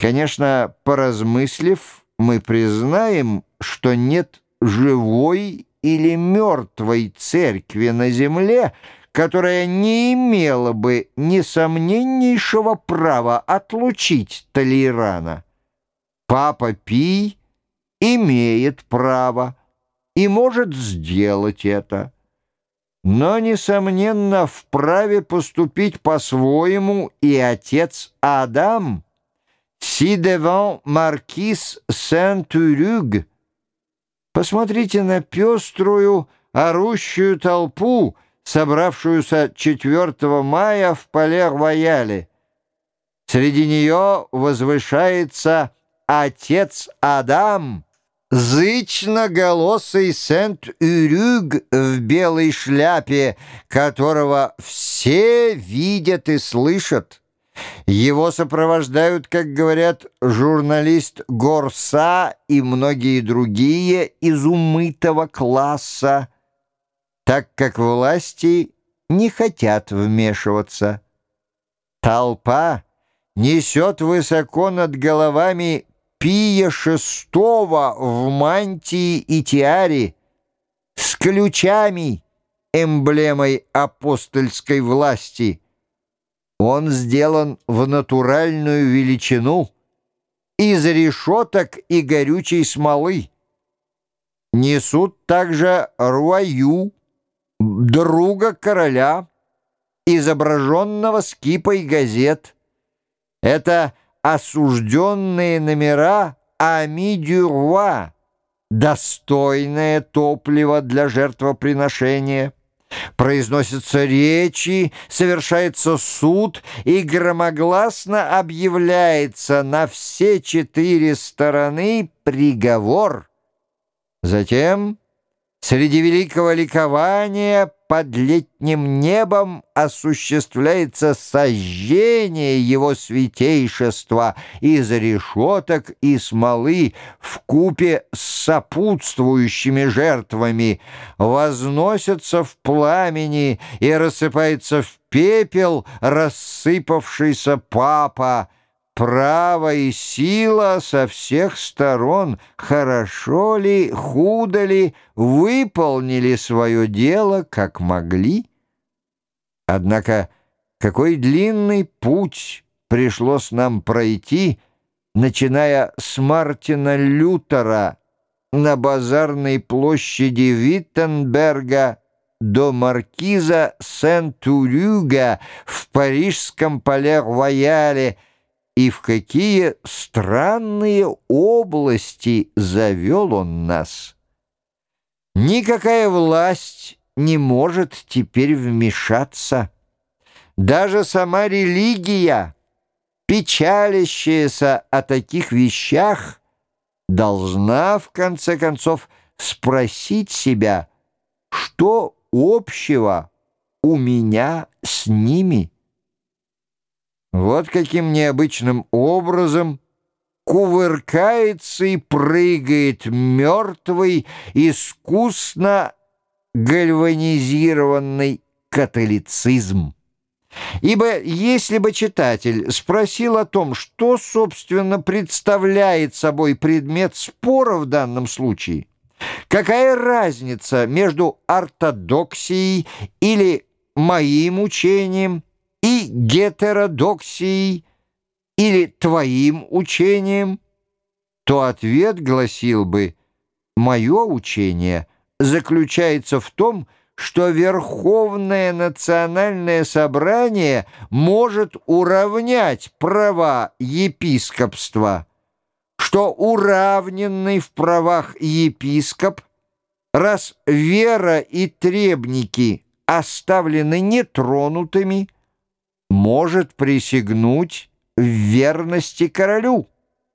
Конечно, поразмыслив, мы признаем, что нет живой или мертвой церкви на земле, которая не имела бы несомненнейшего права отлучить Толерана. Папа Пий имеет право и может сделать это, но, несомненно, вправе поступить по-своему и отец Адам, «Си деван маркиз Сент-Урюг». Посмотрите на пеструю, орущую толпу, собравшуюся 4 мая в Пале-Рояле. Среди нее возвышается отец Адам, зычно-голосый Сент-Урюг в белой шляпе, которого все видят и слышат. Его сопровождают, как говорят, журналист Горса и многие другие из умытого класса, так как власти не хотят вмешиваться. Толпа несет высоко над головами Пия шестого в мантии и тиаре с ключами, эмблемой апостольской власти. Он сделан в натуральную величину из решеток и горючей смолы. Несут также руаю, друга короля, изображенного скипой газет. Это осужденные номера Ами-Дюрва, достойное топливо для жертвоприношения. Произносятся речи, совершается суд и громогласно объявляется на все четыре стороны приговор. Затем Среди великого ликования под летним небом осуществляется сожжение его святейшества из решеток и смолы в купе с сопутствующими жертвами, возносится в пламени и рассыпается в пепел рассыпавшийся папа, право и сила со всех сторон, хорошо ли, худо ли, выполнили свое дело, как могли. Однако какой длинный путь пришлось нам пройти, начиная с Мартина Лютера на базарной площади Виттенберга до маркиза Сент-Урюга в парижском поле-рояле — и в какие странные области завел он нас. Никакая власть не может теперь вмешаться. Даже сама религия, печалящаяся о таких вещах, должна, в конце концов, спросить себя, что общего у меня с ними. Вот каким необычным образом кувыркается и прыгает мертвый, искусно гальванизированный католицизм. Ибо если бы читатель спросил о том, что, собственно, представляет собой предмет спора в данном случае, какая разница между ортодоксией или моим учением – гетеродоксией или твоим учением, то ответ гласил бы «Мое учение заключается в том, что Верховное национальное собрание может уравнять права епископства, что уравненный в правах епископ, раз вера и требники оставлены нетронутыми, может присягнуть в верности королю,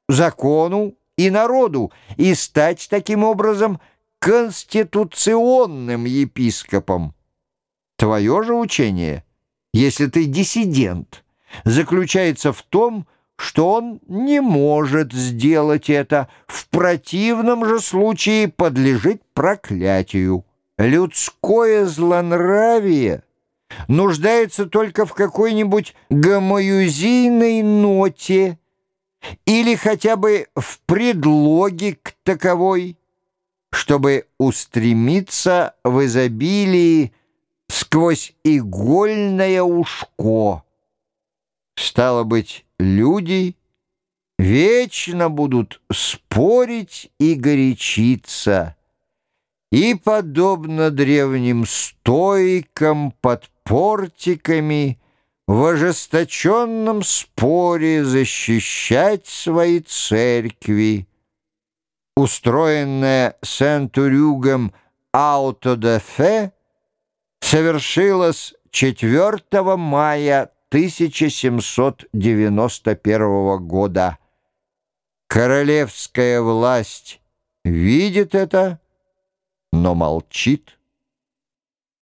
закону и народу и стать таким образом конституционным епископом. Твое же учение, если ты диссидент, заключается в том, что он не может сделать это, в противном же случае подлежит проклятию. Людское злонравие — нуждается только в какой-нибудь гомоюзийной ноте, или хотя бы в предлоге к таковой, чтобы устремиться в изобилии сквозь игольное ушко. Стало быть, люди вечно будут спорить и горячиться, и, подобно древним стойкам под портиками, в ожесточенном споре защищать свои церкви. Устроенная Сент-Урюгом аутодафе совершилась 4 мая 1791 года. Королевская власть видит это, но молчит.